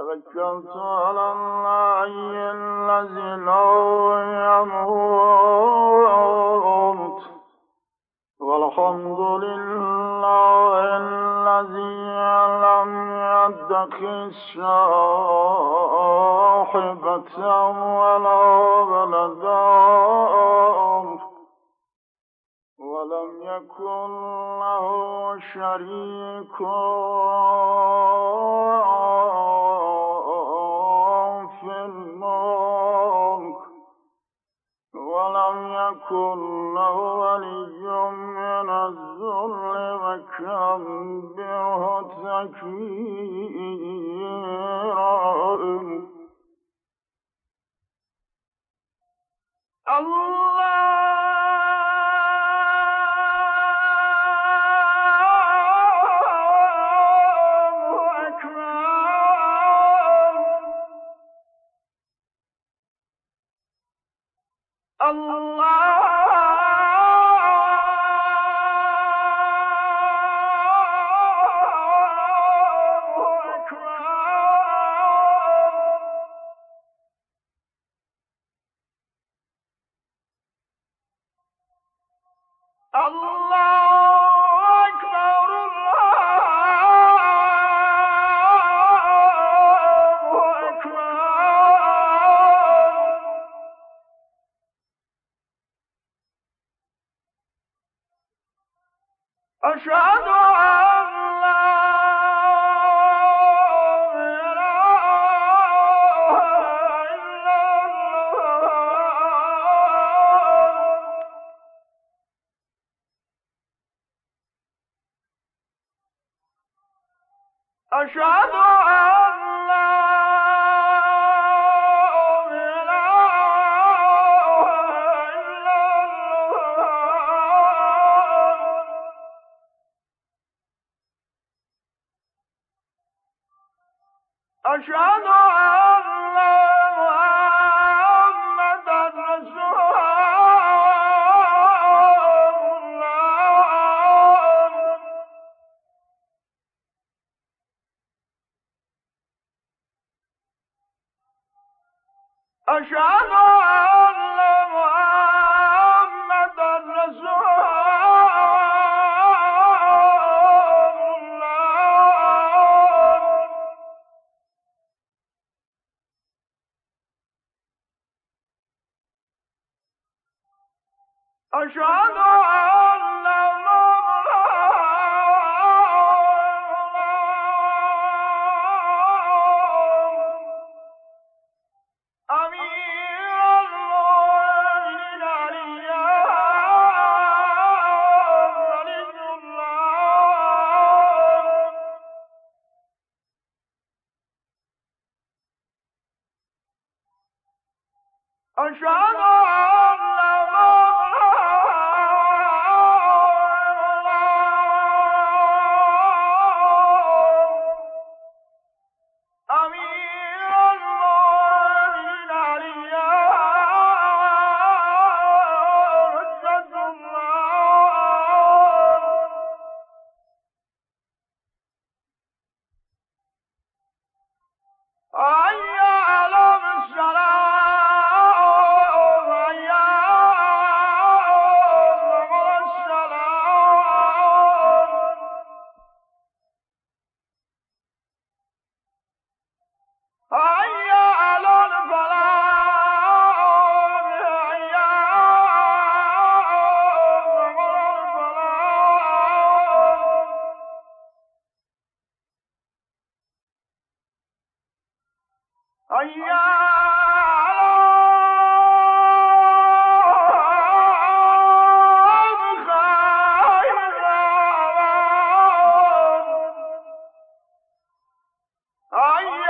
توكلت على الله الذي لا يموت والحمد لله الذي لم يدخل صاحبة ولا ولدا. ولم يكن له شريك الذل وكبره تكبيرا الله أشهد أشهد أن لا أشهد أن أشهد أن محمدا رسول أشهد أن 上山啊！Are you?